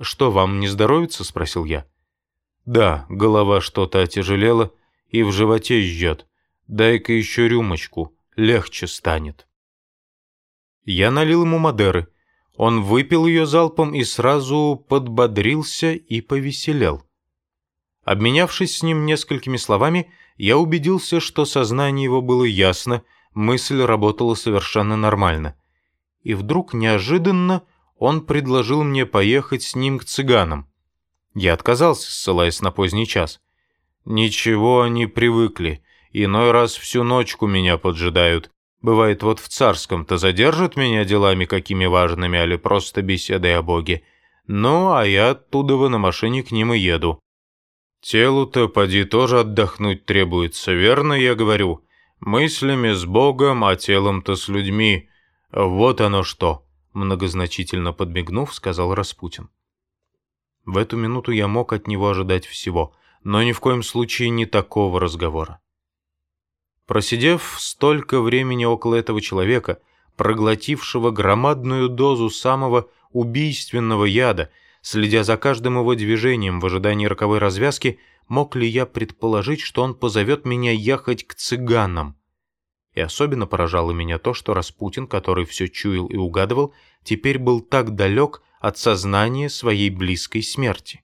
«Что, вам не здоровится?» — спросил я. «Да, голова что-то отяжелела и в животе жжет. Дай-ка еще рюмочку, легче станет». Я налил ему Мадеры. Он выпил ее залпом и сразу подбодрился и повеселел. Обменявшись с ним несколькими словами, я убедился, что сознание его было ясно, мысль работала совершенно нормально. И вдруг неожиданно он предложил мне поехать с ним к цыганам. Я отказался, ссылаясь на поздний час. «Ничего, они привыкли. Иной раз всю ночку меня поджидают. Бывает, вот в царском-то задержат меня делами какими важными, али просто беседой о Боге. Ну, а я оттуда на машине к ним и еду. Телу-то, поди, тоже отдохнуть требуется, верно я говорю? Мыслями с Богом, а телом-то с людьми. Вот оно что, многозначительно подмигнув, сказал Распутин. В эту минуту я мог от него ожидать всего, но ни в коем случае не такого разговора. Просидев столько времени около этого человека, проглотившего громадную дозу самого убийственного яда, следя за каждым его движением в ожидании роковой развязки, мог ли я предположить, что он позовет меня ехать к цыганам? И особенно поражало меня то, что Распутин, который все чуял и угадывал, теперь был так далек от сознания своей близкой смерти.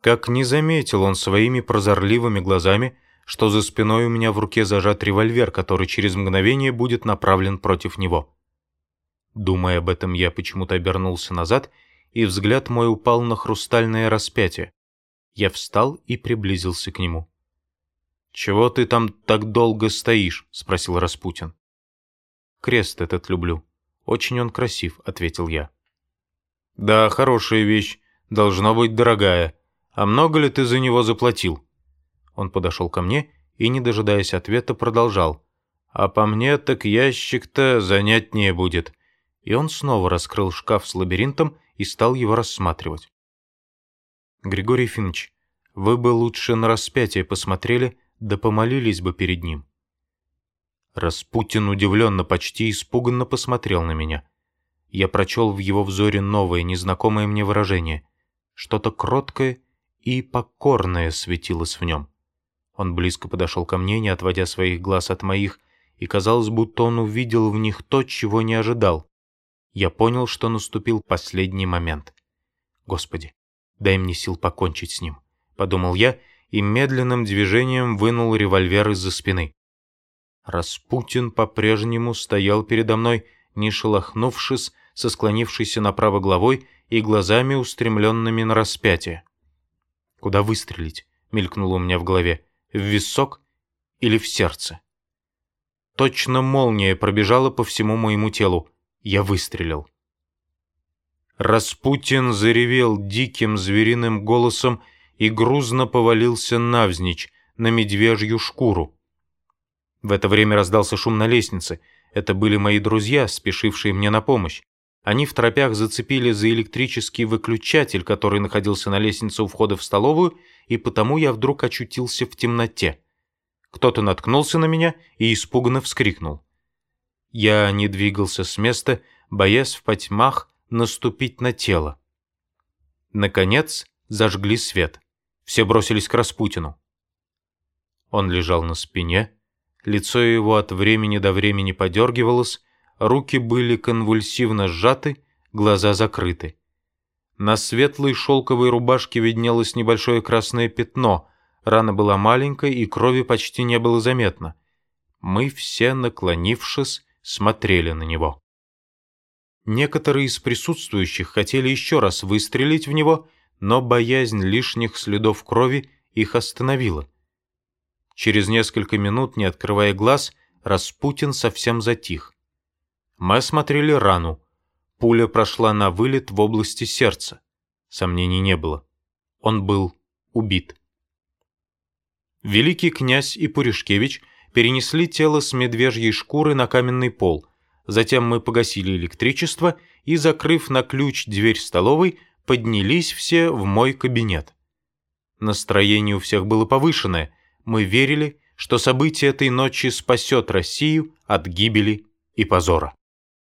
Как не заметил он своими прозорливыми глазами, что за спиной у меня в руке зажат револьвер, который через мгновение будет направлен против него. Думая об этом, я почему-то обернулся назад, и взгляд мой упал на хрустальное распятие. Я встал и приблизился к нему. «Чего ты там так долго стоишь?» — спросил Распутин. «Крест этот люблю. Очень он красив», — ответил я. «Да, хорошая вещь. Должно быть дорогая. А много ли ты за него заплатил?» Он подошел ко мне и, не дожидаясь ответа, продолжал. «А по мне так ящик-то занятнее будет». И он снова раскрыл шкаф с лабиринтом и стал его рассматривать. «Григорий Финч, вы бы лучше на распятие посмотрели, да помолились бы перед ним». Распутин удивленно, почти испуганно посмотрел на меня. Я прочел в его взоре новое, незнакомое мне выражение. Что-то кроткое и покорное светилось в нем. Он близко подошел ко мне, не отводя своих глаз от моих, и казалось, будто он увидел в них то, чего не ожидал. Я понял, что наступил последний момент. «Господи, дай мне сил покончить с ним», — подумал я, и медленным движением вынул револьвер из-за спины. Распутин по-прежнему стоял передо мной, не шелохнувшись, со склонившейся направо головой и глазами устремленными на распятие. «Куда выстрелить?» — мелькнуло у меня в голове в висок или в сердце. Точно молния пробежала по всему моему телу. Я выстрелил. Распутин заревел диким звериным голосом и грузно повалился навзничь на медвежью шкуру. В это время раздался шум на лестнице. Это были мои друзья, спешившие мне на помощь. Они в тропях зацепили за электрический выключатель, который находился на лестнице у входа в столовую, и потому я вдруг очутился в темноте. Кто-то наткнулся на меня и испуганно вскрикнул. Я не двигался с места, боясь в потьмах наступить на тело. Наконец зажгли свет. Все бросились к Распутину. Он лежал на спине, лицо его от времени до времени подергивалось, руки были конвульсивно сжаты, глаза закрыты. На светлой шелковой рубашке виднелось небольшое красное пятно. Рана была маленькой, и крови почти не было заметно. Мы все, наклонившись, смотрели на него. Некоторые из присутствующих хотели еще раз выстрелить в него, но боязнь лишних следов крови их остановила. Через несколько минут, не открывая глаз, Распутин совсем затих. Мы осмотрели рану. Пуля прошла на вылет в области сердца. Сомнений не было. Он был убит. Великий князь и Пуришкевич перенесли тело с медвежьей шкуры на каменный пол. Затем мы погасили электричество и, закрыв на ключ дверь столовой, поднялись все в мой кабинет. Настроение у всех было повышенное. Мы верили, что событие этой ночи спасет Россию от гибели и позора.